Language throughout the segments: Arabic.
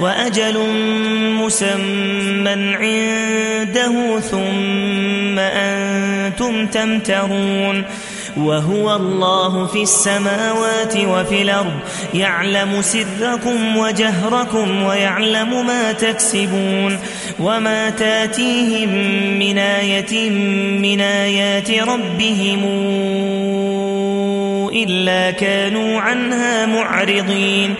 وأجل مسمى عنده ثم أنتم تمترون وهو الله في السماوات وفي الأرض يعلم سركم وجهركم ويعلم ما تكسبون وما تأتيهم من آية من آيات ربهم إلا كانوا عنها معرضين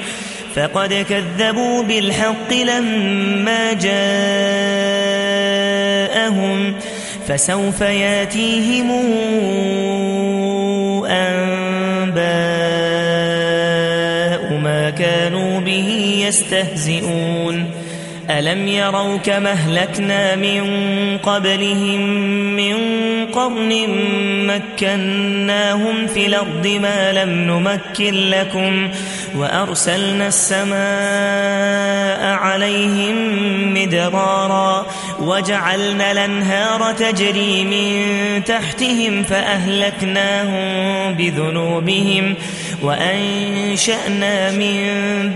فقد كذبوا بالحق لما جاءهم فسوف ياتيهم أنباء ما كانوا به يستهزئون ألم يروا كما اهلكنا من قبلهم من قرن مكناهم في الأرض ما لم نمكن لكم وأرسلنا السماء عليهم مدرارا وجعلنا الانهار تجري من تحتهم فأهلكناهم بذنوبهم وأنشأنا من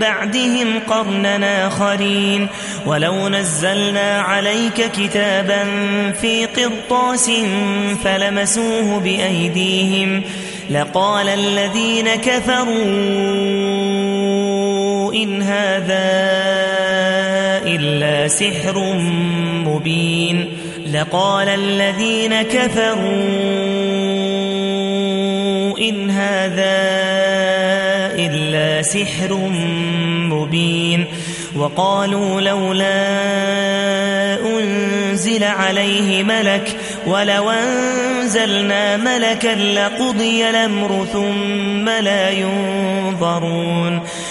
بعدهم قرننا آخرين ولو نزلنا عليك كتابا في قرطاس فلمسوه بأيديهم لقال الذين كفروا إن هذا إلا سحر مبين لقال الذين كفروا إن هذا إلا سحر مبين وقالوا لولا أنزل عليه ملك ولو أنزلنا ملكا لقضي الأمر ثم لا ينظرون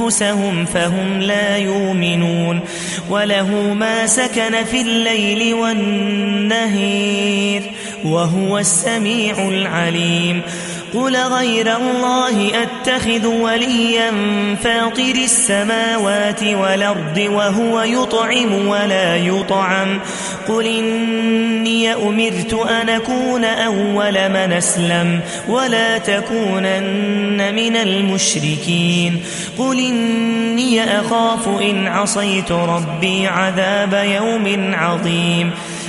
أنفسهم فهم لا يؤمنون وله ما سكن في الليل والنهير وهو السميع العليم قل غير الله أتخذ وليا فاطر السماوات والأرض وهو يطعم ولا يطعم قل إني أمرت أن أكون أول من أسلم ولا تكونن من المشركين قل إني أخاف إن عصيت ربي عذاب يوم عظيم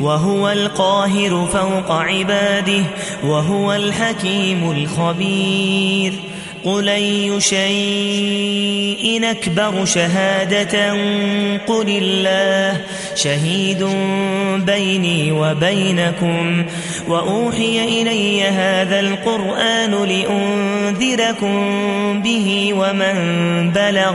وهو القاهر فوق عباده وهو الحكيم الخبير. قل اي شيء اكبر شهاده؟ قل الله شهيد بيني وبينكم. واوحي الي هذا القران لانذركم به ومن بلغ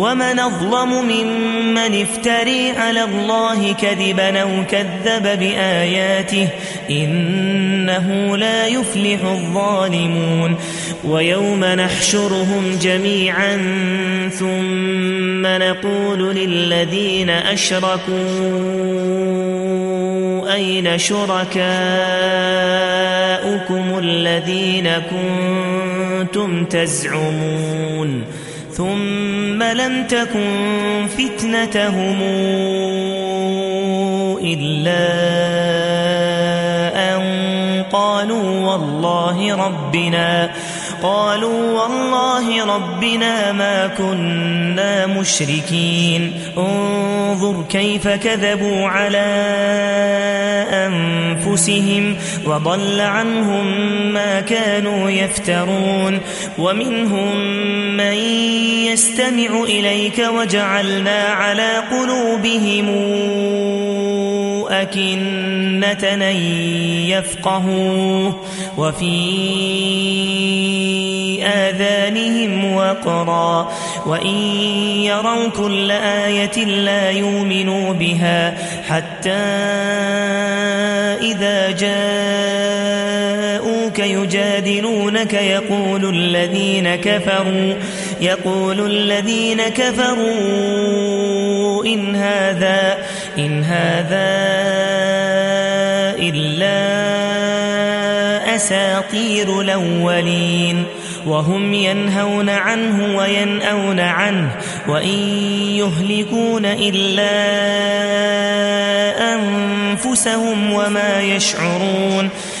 ومن أظلم ممن افتري على الله كذبا أو كذب بآياته إنه لا يفلح الظالمون ويوم نحشرهم جميعا ثم نقول للذين أشركوا أين شركاؤكم الذين كنتم تزعمون ثم لم تكن فتنتهم إلا أن قالوا والله ربنا قالوا والله ربنا ما كنا مشركين. انظر كيف كذبوا على أنفسهم وضل عنهم ما كانوا يفترون. ومنهم من يستمع إليك وجعلنا على قلوبهم أكنة يفقهوا وفي آذانهم وقرا وإن يروا كل آية لا يؤمنوا بها حتى إذا يجادلونك يقول الذين كفروا يقول الذين كفروا إن هذا إن هذا إلا أساطير الأولين. وهم ينهون عنه وينأون عنه وإن يهلكون إلا أنفسهم وما يشعرون.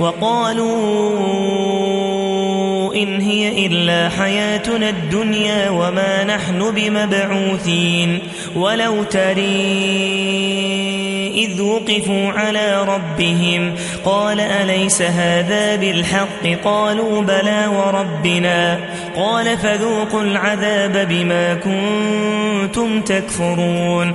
وقالوا إن هي إلا حياتنا الدنيا وما نحن بمبعوثين ولو تري إذ وقفوا على ربهم قال أليس هذا بالحق قالوا بلى وربنا قال فذوقوا العذاب بما كنتم تكفرون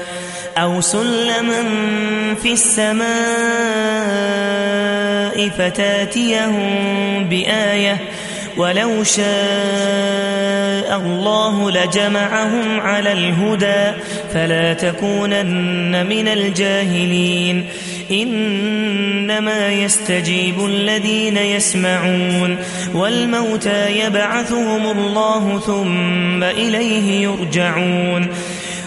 أو سلما في السماء فتاتيهم بآية ولو شاء الله لجمعهم على الهدى فلا تكونن من الجاهلين إنما يستجيب الذين يسمعون والموتى يبعثهم الله ثم إليه يرجعون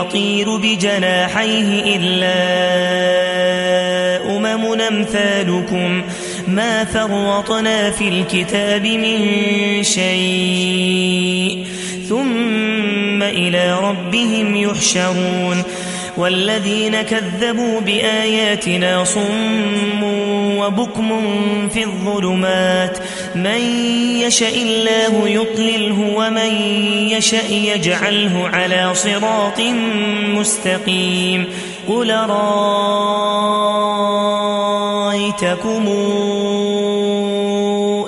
يطير بجناحيه إلا أمم أمثالكم ما فرطنا في الكتاب من شيء ثم إلى ربهم يحشرون والذين كذبوا بآياتنا صم وبكم في الظلمات. من يشاء الله يطلله ومن يشاء يجعله على صراط مستقيم. قل رايتكم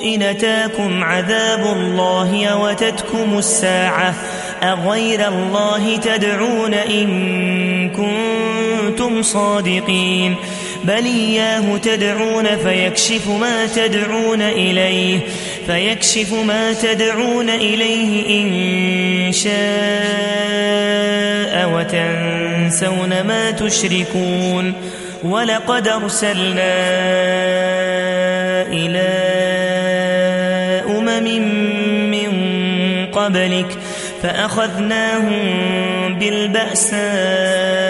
إن أتاكم عذاب الله أوتتكم الساعة أغير الله تدعون إن كنتم صادقين. بل اياه تدعون فيكشف ما تدعون إليه فيكشف ما تدعون إليه إن شاء وتنسون ما تشركون ولقد ارسلنا إلى أمم من قبلك فأخذناهم بالبأساء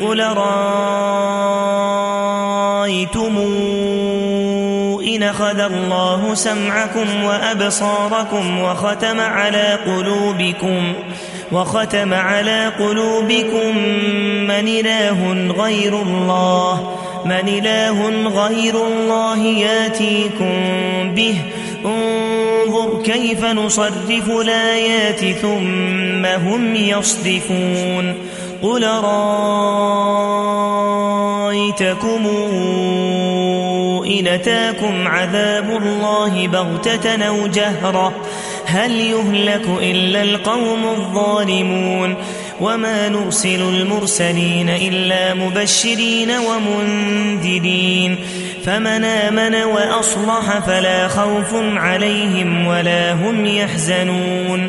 قل رأيتم إن أخذ الله سمعكم وأبصاركم وختم على قلوبكم وختم على قلوبكم من إله غير الله من إله غير الله يأتيكم به انظر كيف نصرف الآيات ثم هم يصدفون قل رأيتكم إن أتاكم عذاب الله بغتة أو جهرة هل يهلك إلا القوم الظالمون وما نرسل المرسلين إلا مبشرين ومنذرين فمن آمن وأصلح فلا خوف عليهم ولا هم يحزنون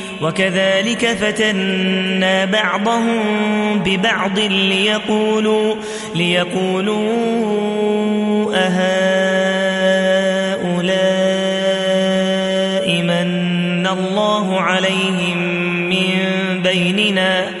وكذلك فتنا بعضهم ببعض ليقولوا ليقولوا أهؤلاء من الله عليهم من بيننا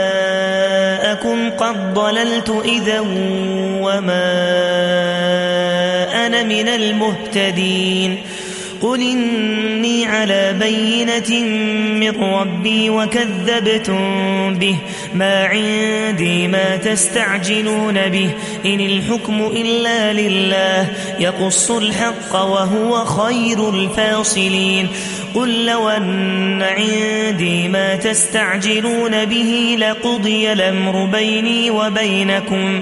قد ضللت إذا وما أنا من المهتدين قل إني على بينة من ربي وكذبتم به. ما عندي ما تستعجلون به. إن الحكم إلا لله. يقص الحق وهو خير الفاصلين. قل لو أن عندي ما تستعجلون به لقضي الأمر بيني وبينكم.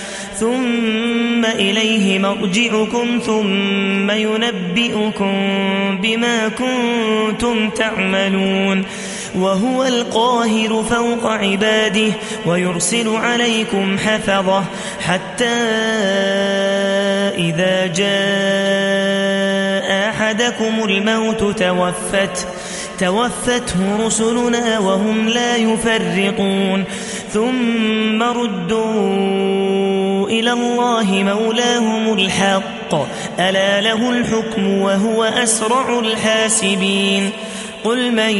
ثم إليه مرجعكم ثم ينبئكم بما كنتم تعملون وهو القاهر فوق عباده ويرسل عليكم حفظه حتى إذا جاء أحدكم الموت توفت توفته رسلنا وهم لا يفرقون ثم ردوا إلى الله مولاهم الحق. ألا له الحكم وهو أسرع الحاسبين. قل من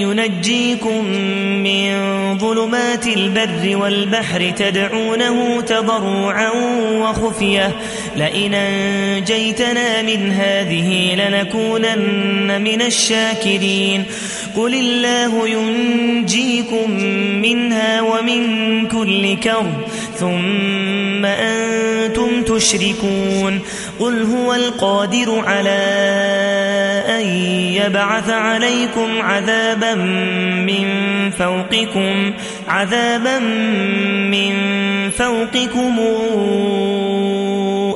ينجيكم من ظلمات البر والبحر تدعونه تضرعا وخفية. لئن أنجيتنا من هذه لنكونن من الشاكرين. قل الله ينجيكم منها ومن كل كرب. ثم أنتم تشركون قل هو القادر على أن يبعث عليكم عذابا من فوقكم عذابا من فوقكم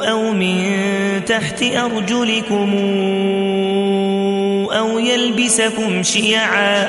أو من تحت أرجلكم أو يلبسكم شيعا.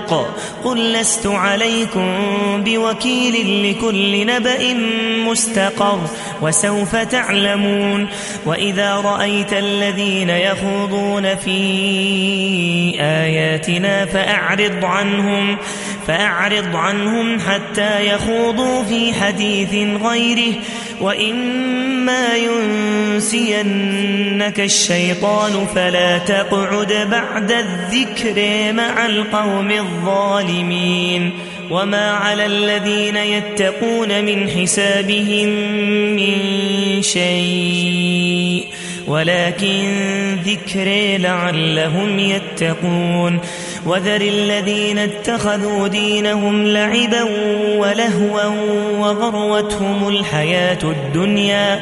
قل لست عليكم بوكيل لكل نبأ مستقر وسوف تعلمون. وإذا رأيت الذين يخوضون في آياتنا فأعرض عنهم فأعرض عنهم حتى يخوضوا في حديث غيره. وإما ينسينك الشيطان فلا تقعد بعد الذكر مع القوم الظالمين. وما على الذين يتقون من حسابهم من شيء ولكن ذكر لعلهم يتقون وذر الذين اتخذوا دينهم لعبا ولهوا وغروتهم الحياة الدنيا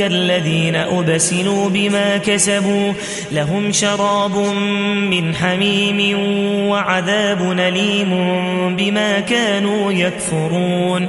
الذين أبسلوا بما كسبوا لهم شراب من حميم وعذاب نليم بما كانوا يكفرون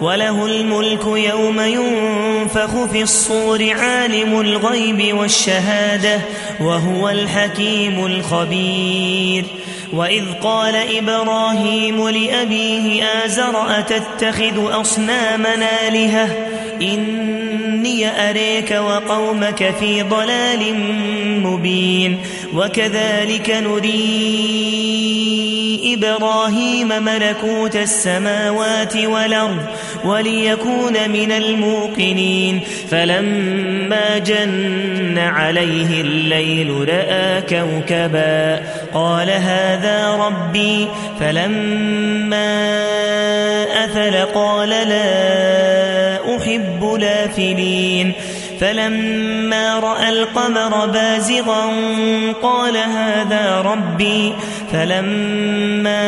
وله الملك يوم ينفخ في الصور عالم الغيب والشهادة وهو الحكيم الخبير. وإذ قال إبراهيم لأبيه آزر أتتخذ أصنامنا لهه إني أريك وقومك في ضلال مبين وكذلك نري إبراهيم ملكوت السماوات والأرض وليكون من الموقنين فلما جن عليه الليل رأى كوكبا قال هذا ربي فلما أفل قال لا أحب لافلين فلما رأى القمر بازغا قال هذا ربي. فلما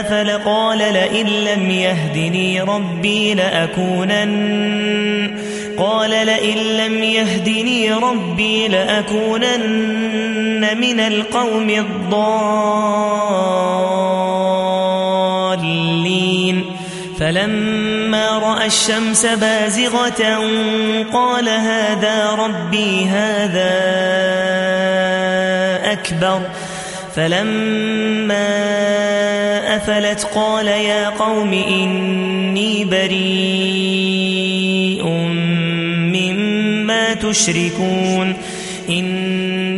أفل قال لئن لم يهدني ربي لأكونن. قال لئن لم يهدني ربي لأكونن من القوم الضالين. فلما رأى الشمس بازغة قال هذا ربي هذا أكبر. فلما أفلت قال يا قوم إني بريء مما تشركون.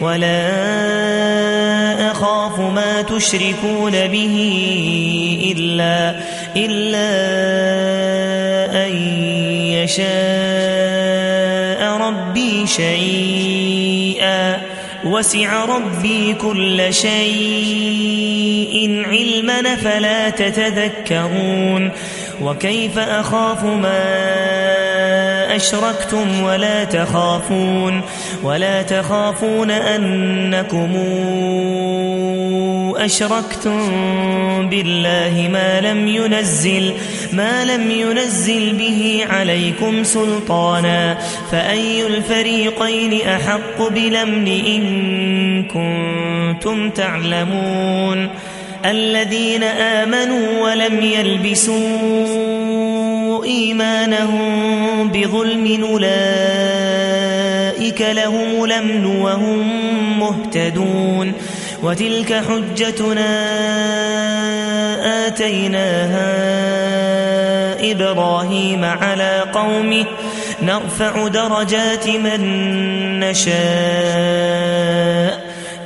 ولا أخاف ما تشركون به إلا, إلا أن يشاء ربي شيئا. وسع ربي كل شيء علما فلا تتذكرون. وكيف أخاف ما أشركتم ولا تخافون. ولا تخافون أنكم أشركتم بالله ما لم ينزل ما لم ينزل به عليكم سلطانا. فأي الفريقين أحق بلمن إن كنتم تعلمون. الذين آمنوا ولم يلبسوا إيمانهم بظلم أولئك لهم الأمن وهم مهتدون وتلك حجتنا آتيناها إبراهيم على قومه نرفع درجات من نشاء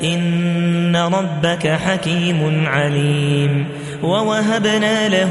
إن ربك حكيم عليم ووهبنا له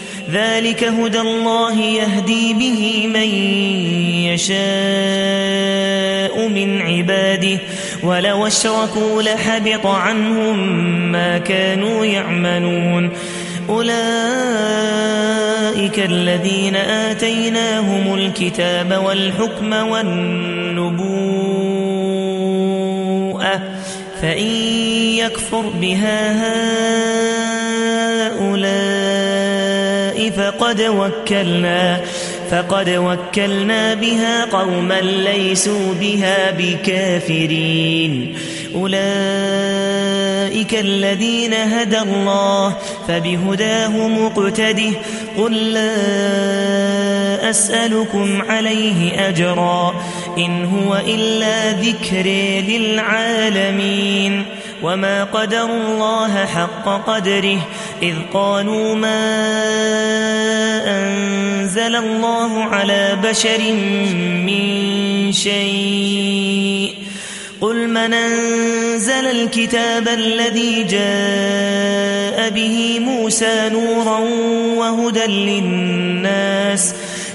ذلك هدى الله يهدي به من يشاء من عباده. ولو أشركوا لحبط عنهم ما كانوا يعملون. أولئك الذين آتيناهم الكتاب والحكم والنبوءة. فإن يكفر بها هؤلاء فقد وكلنا فقد وكلنا بها قوما ليسوا بها بكافرين. أولئك الذين هدى الله فبهداه مقتده قل لا أسألكم عليه أجرا إن هو إلا ذكر للعالمين. وما قدر الله حق قدره إذ قالوا ما أنزل الله على بشر من شيء قل من انزل الكتاب الذي جاء به موسى نورا وهدى للناس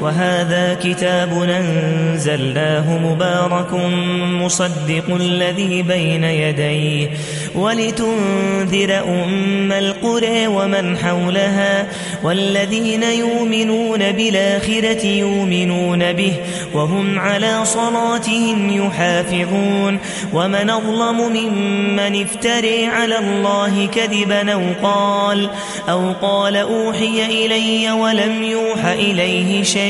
وهذا كتاب أنزلناه مبارك مصدق الذي بين يديه ولتنذر أم القرى ومن حولها والذين يؤمنون بالآخرة يؤمنون به وهم على صلاتهم يحافظون ومن أظلم ممن افتري على الله كذبا أو قال, أو قال أوحي إلي ولم يوح إليه شيء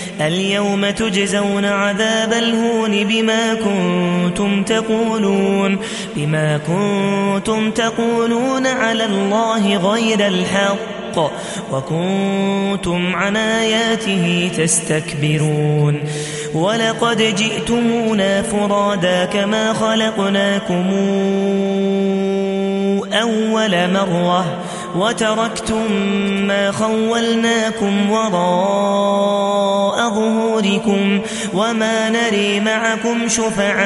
اليوم تجزون عذاب الهون بما كنتم تقولون بما كنتم تقولون على الله غير الحق وكنتم عن آياته تستكبرون. ولقد جئتمونا فرادا كما خلقناكم أول مرة وتركتم ما خولناكم وراء ظهوركم وما نري معكم شفعاءكم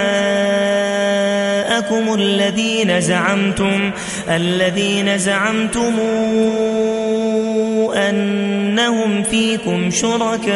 الذين زعمتم الذين زعمتم أنهم فيكم شركاء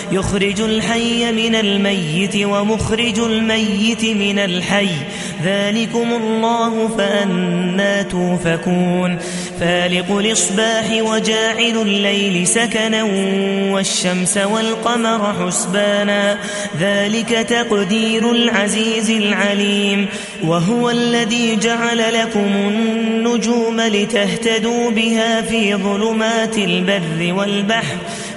يخرج الحي من الميت ومخرج الميت من الحي. ذلكم الله فأنا توفكون. فالق الإصباح وجاعل الليل سكنا والشمس والقمر حسبانا. ذلك تقدير العزيز العليم. وهو الذي جعل لكم النجوم لتهتدوا بها في ظلمات البر والبحر.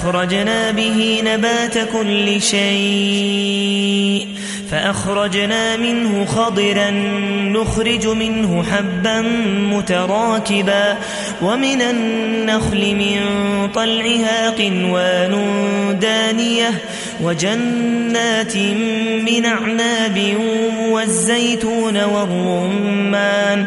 فأخرجنا به نبات كل شيء. فأخرجنا منه خضرا نخرج منه حبا متراكبا. ومن النخل من طلعها قنوان دانية. وجنات من أعناب والزيتون والرمان.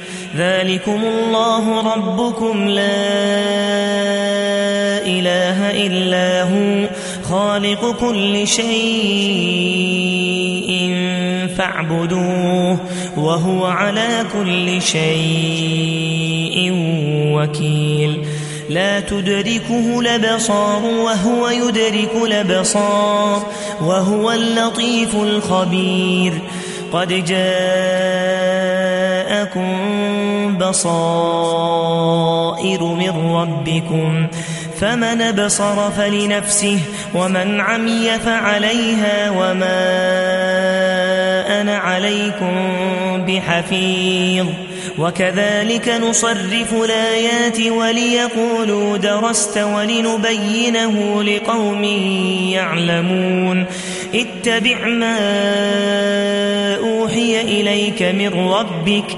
ذلكم الله ربكم لا إله إلا هو خالق كل شيء فاعبدوه وهو على كل شيء وكيل لا تدركه لبصار وهو يدرك لبصار وهو اللطيف الخبير قد جاءكم بصائر من ربكم فمن بصر فلنفسه ومن عمي فعليها وما أنا عليكم بحفيظ وكذلك نصرف الآيات وليقولوا درست ولنبينه لقوم يعلمون اتبع ما أوحي إليك من ربك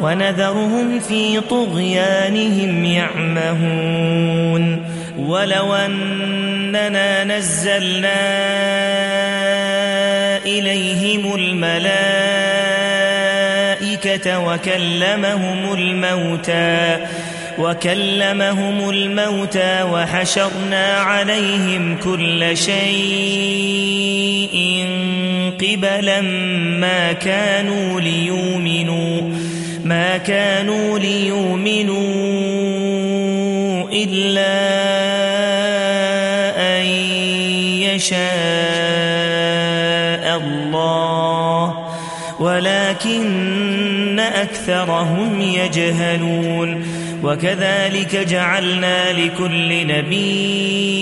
ونذرهم في طغيانهم يعمهون. ولو أننا نزلنا إليهم الملائكة وكلمهم الموتى وكلمهم الموتى وحشرنا عليهم كل شيء قبلا ما كانوا ليؤمنوا. ما كانوا ليؤمنوا إلا أن يشاء الله ولكن أكثرهم يجهلون. وكذلك جعلنا لكل نبي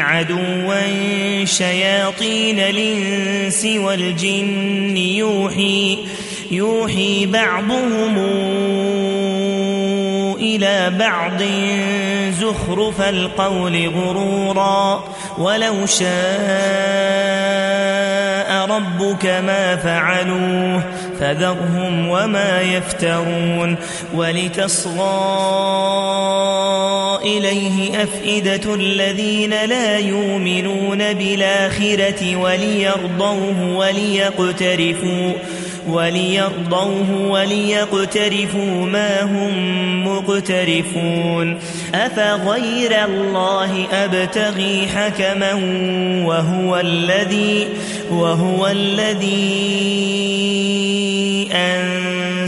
عدوا شياطين الإنس والجن يوحي يوحي بعضهم إلى بعض زخرف القول غرورا. ولو شاء ربك ما فعلوه فذرهم وما يفترون. ولتصغى إليه أفئدة الذين لا يؤمنون بالآخرة وليرضوه وليقترفوا وليرضوه وليقترفوا ما هم مقترفون أفغير الله أبتغي حكما وهو الذي وهو الذي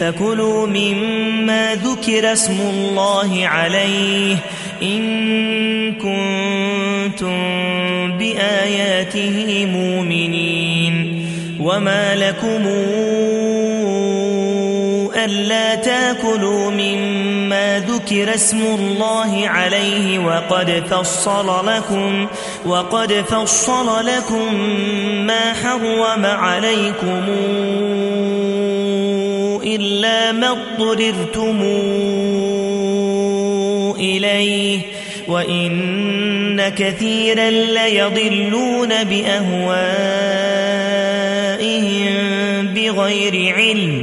فكلوا مما ذكر اسم الله عليه إن كنتم بآياته مؤمنين وما لكم ألا تأكلوا مما ذكر اسم الله عليه وقد فصل لكم وقد فصل لكم ما حرم عليكم إلا ما اضطررتم إليه وإن كثيرا ليضلون بأهوائهم بغير علم.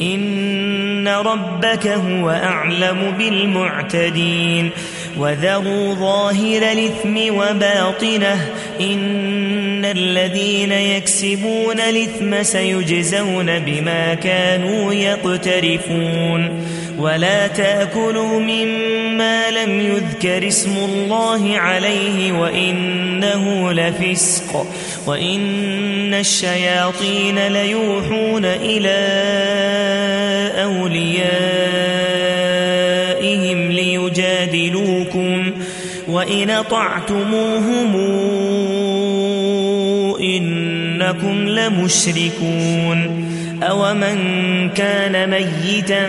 إن ربك هو أعلم بالمعتدين. وذروا ظاهر الإثم وباطنه إن الذين يكسبون الإثم سيجزون بما كانوا يقترفون ولا تأكلوا مما لم يذكر اسم الله عليه وإنه لفسق وإن الشياطين ليوحون إلى أوليائهم ليجادلوكم وإن طعتموهم إنكم لمشركون أومن كان ميتا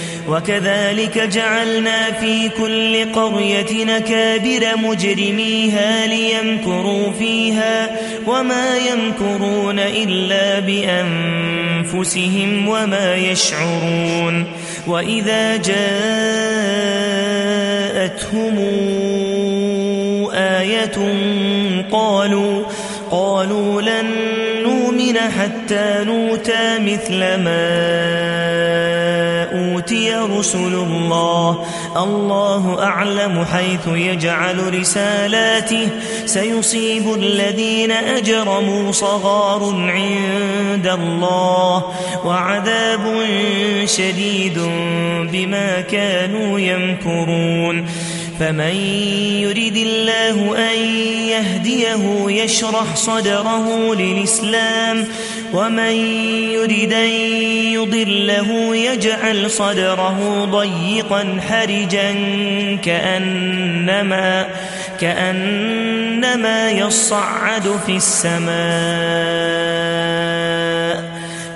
وكذلك جعلنا في كل قرية نكابر مجرميها ليمكروا فيها وما يمكرون إلا بأنفسهم وما يشعرون وإذا جاءتهم آية قالوا قالوا لن نؤمن حتى نوتى مثل ما أوتي رسل الله. الله أعلم حيث يجعل رسالاته. سيصيب الذين أجرموا صغار عند الله. وعذاب شديد بما كانوا يمكرون. فمن يرد الله أن يهديه يشرح صدره للإسلام. ومن يرد أن يضله يجعل صدره ضيقا حرجا كأنما, كأنما يصعد في السماء.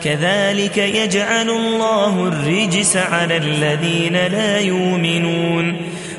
كذلك يجعل الله الرجس على الذين لا يؤمنون.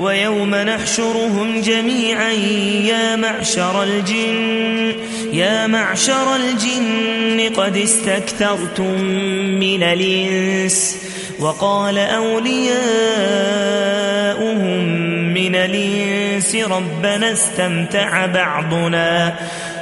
ويوم نحشرهم جميعا يا معشر الجن يا معشر الجن قد استكثرتم من الإنس وقال أولياؤهم من الإنس ربنا استمتع بعضنا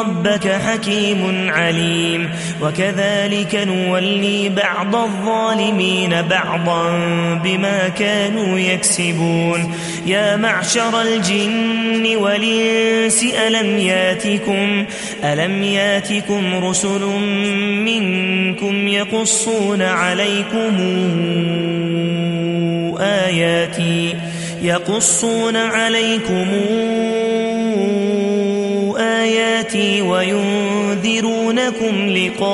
ربك حكيم عليم. وكذلك نولي بعض الظالمين بعضا بما كانوا يكسبون. يا معشر الجن والإنس ألم ياتكم, ألم ياتكم رسل منكم يقصون عليكم آياتي يقصون عليكم آياتي وينذرونكم لقاء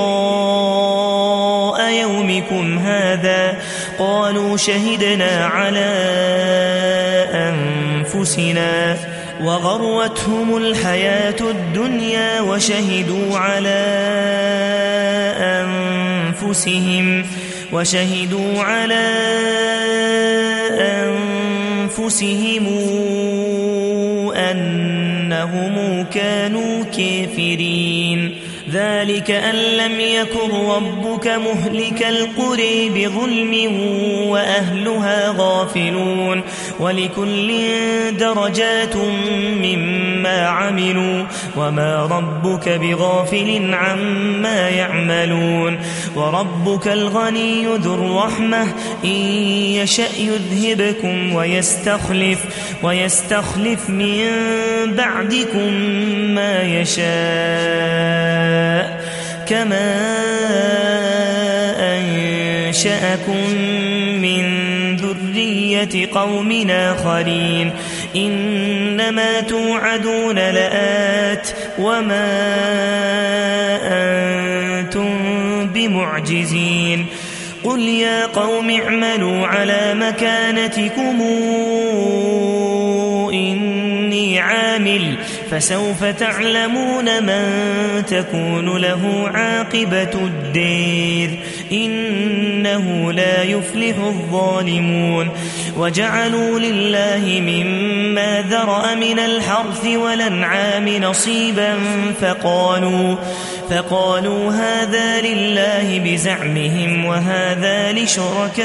يومكم هذا قالوا شهدنا على أنفسنا وغروتهم الحياة الدنيا وشهدوا على أنفسهم وشهدوا على أنفسهم أنهم كانوا كافرين. ذلك أن لم يكن ربك مهلك القرى بظلم وأهلها غافلون ولكل درجات مما عملوا وما ربك بغافل عما يعملون وربك الغني ذو الرحمة إن يشأ يذهبكم ويستخلف, ويستخلف من بعدكم ما يشاء كما أنشأكم من ذرية قوم آخرين. إنما توعدون لآت وما أنتم بمعجزين. قل يا قوم اعملوا على مكانتكم. إني عامل فسوف تعلمون من تكون له عاقبة الدير. إنه لا يفلح الظالمون. وجعلوا لله مما ذرأ من الحرث والأنعام نصيبا فقالوا فقالوا هذا لله بزعمهم وهذا لشركائنا.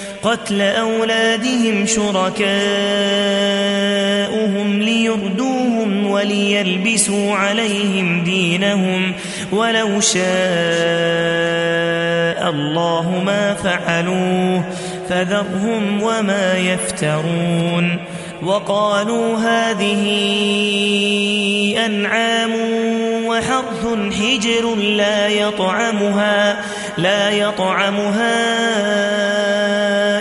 قتل أولادهم شركاؤهم ليردوهم وليلبسوا عليهم دينهم ولو شاء الله ما فعلوه فذرهم وما يفترون وقالوا هذه أنعام وحرث حجر لا يطعمها لا يطعمها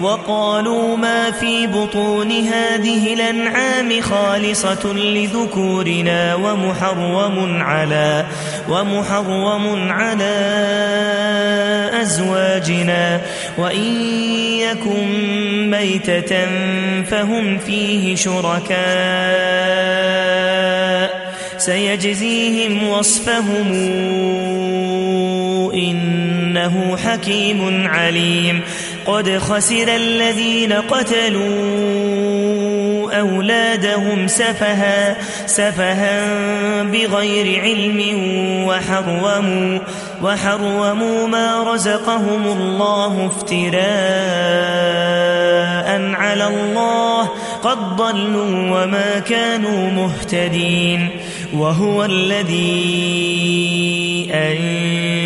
وقالوا ما في بطون هذه الأنعام خالصة لذكورنا ومحرم على ومحرم على أزواجنا وإن يكن ميتة فهم فيه شركاء سيجزيهم وصفهم إنه حكيم عليم قد خسر الذين قتلوا أولادهم سفها سفها بغير علم وحرموا وحرموا ما رزقهم الله افتراء على الله قد ضلوا وما كانوا مهتدين وهو الذي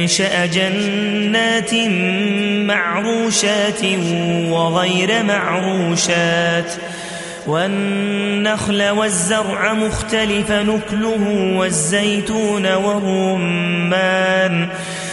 أنشأ جنات معروشات وغير معروشات والنخل والزرع مختلف نكله والزيتون والرمان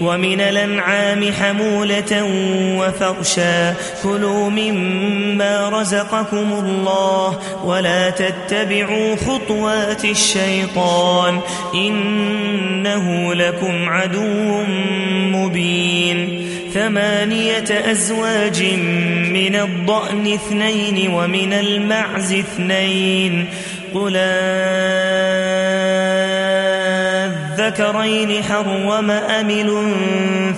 ومن الأنعام حمولة وفرشا. كلوا مما رزقكم الله ولا تتبعوا خطوات الشيطان. إنه لكم عدو مبين. ثمانية أزواج من الضأن اثنين ومن المعز اثنين. قل الذكرين حرم أم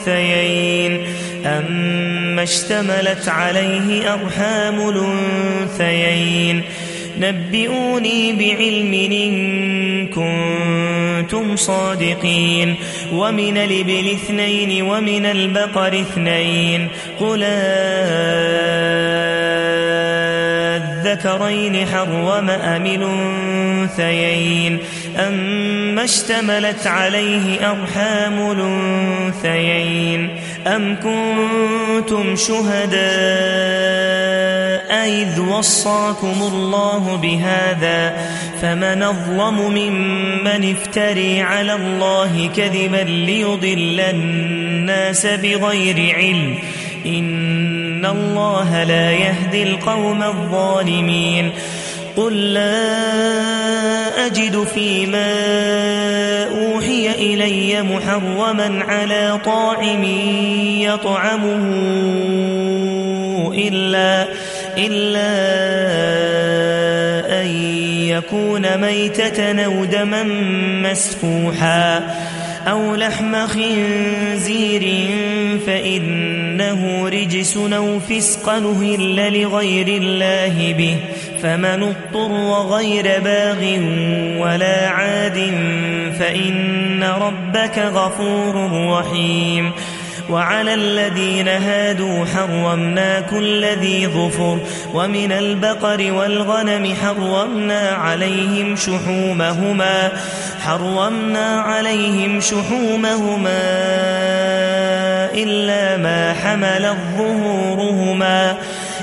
الانثيين أما اشتملت عليه أرحام الأنثيين. نبئوني بعلم إن كنتم صادقين. ومن الإبل اثنين ومن البقر اثنين. قل الذكرين حرم أم الأنثيين. أما اشتملت عليه أرحام الانثيين أم كنتم شهداء إذ وصاكم الله بهذا فمن اظلم ممن افتري على الله كذبا ليضل الناس بغير علم إن الله لا يهدي القوم الظالمين قل لا أجد فيما أوحي إلي محرما على طاعم يطعمه إلا, إلا أن يكون ميتة أو دما مسفوحا أو لحم خنزير فإنه رجس أو فسق نهل لغير الله به. فمن اضطر غير باغ ولا عاد فإن ربك غفور رحيم وعلى الذين هادوا حرمنا كل ذي ظفر ومن البقر والغنم حرمنا عليهم شحومهما حرمنا عليهم شحومهما إلا ما حمل ظهورهما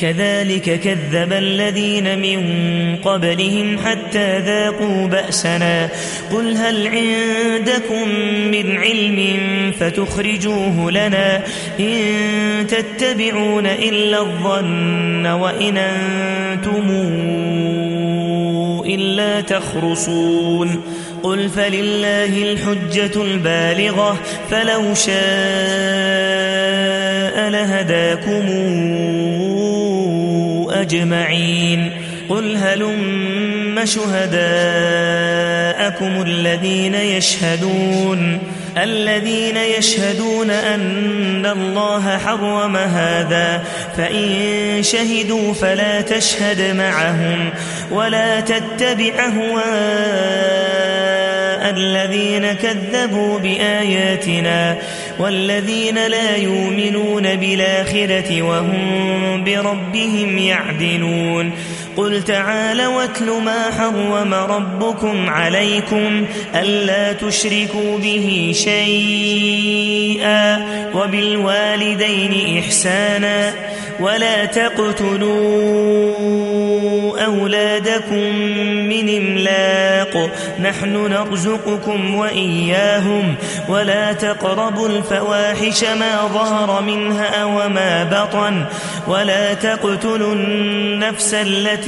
كذلك كذب الذين من قبلهم حتى ذاقوا بأسنا. قل هل عندكم من علم فتخرجوه لنا إن تتبعون إلا الظن وإن أنتم إلا تخرصون. قل فلله الحجة البالغة فلو شاء لهداكم أجمعين. قل هلم شهداءكم الذين يشهدون الذين يشهدون أن الله حرم هذا فإن شهدوا فلا تشهد معهم ولا تتبع هواء الذين كذبوا بآياتنا والذين لا يؤمنون بالآخرة وهم بربهم يعدلون قل تعالى واتل ما حرم ربكم عليكم ألا تشركوا به شيئا وبالوالدين إحسانا ولا تقتلوا أولادكم من إملاق نحن نرزقكم وإياهم ولا تقربوا الفواحش ما ظهر منها وما بطن ولا تقتلوا النفس التي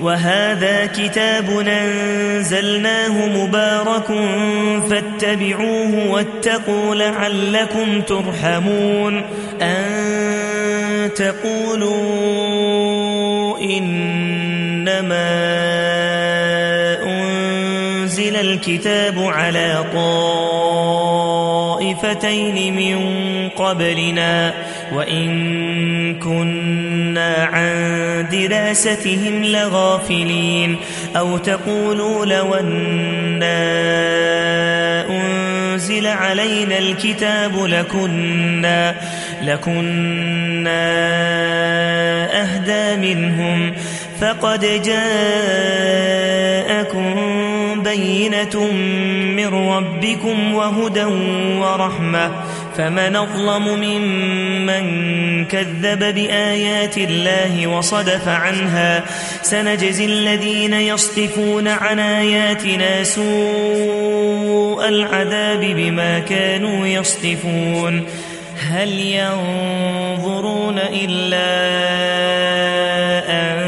وهذا كتاب أنزلناه مبارك فاتبعوه واتقوا لعلكم ترحمون أن تقولوا إنما أنزل الكتاب على طائفتين من قبلنا وإن كنا عن دراستهم لغافلين أو تقولوا لو أنا أنزل علينا الكتاب لكنا لكنا أهدى منهم فقد جاءكم بينة من ربكم وهدى ورحمة فمن أظلم ممن كذب بآيات الله وصدف عنها سنجزي الذين يصدفون عن آياتنا سوء العذاب بما كانوا يصدفون هل ينظرون إلا أن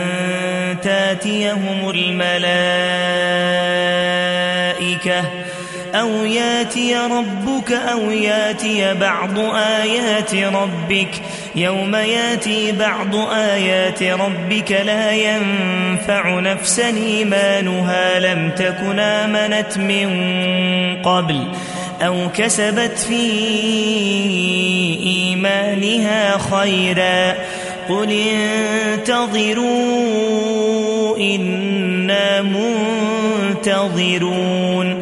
تأتيهم الملائكة أو ياتي ربك أو ياتي بعض آيات ربك. يوم ياتي بعض آيات ربك لا ينفع نفسا إيمانها. لم تكن آمنت من قبل أو كسبت في إيمانها خيرا. قل انتظروا إنا منتظرون.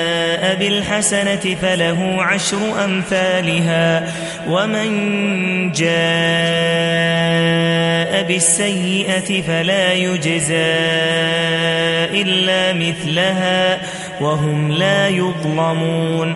بالحسنة فله عشر أمثالها ومن جاء بالسيئة فلا يجزى إلا مثلها وهم لا يظلمون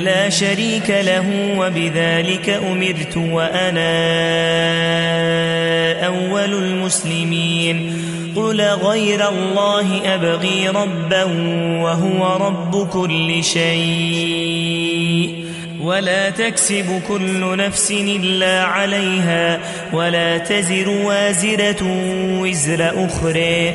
لا شريك له وبذلك أمرت وأنا أول المسلمين. قل غير الله أبغي ربا وهو رب كل شيء. ولا تكسب كل نفس إلا عليها ولا تزر وازرة وزر أخرى.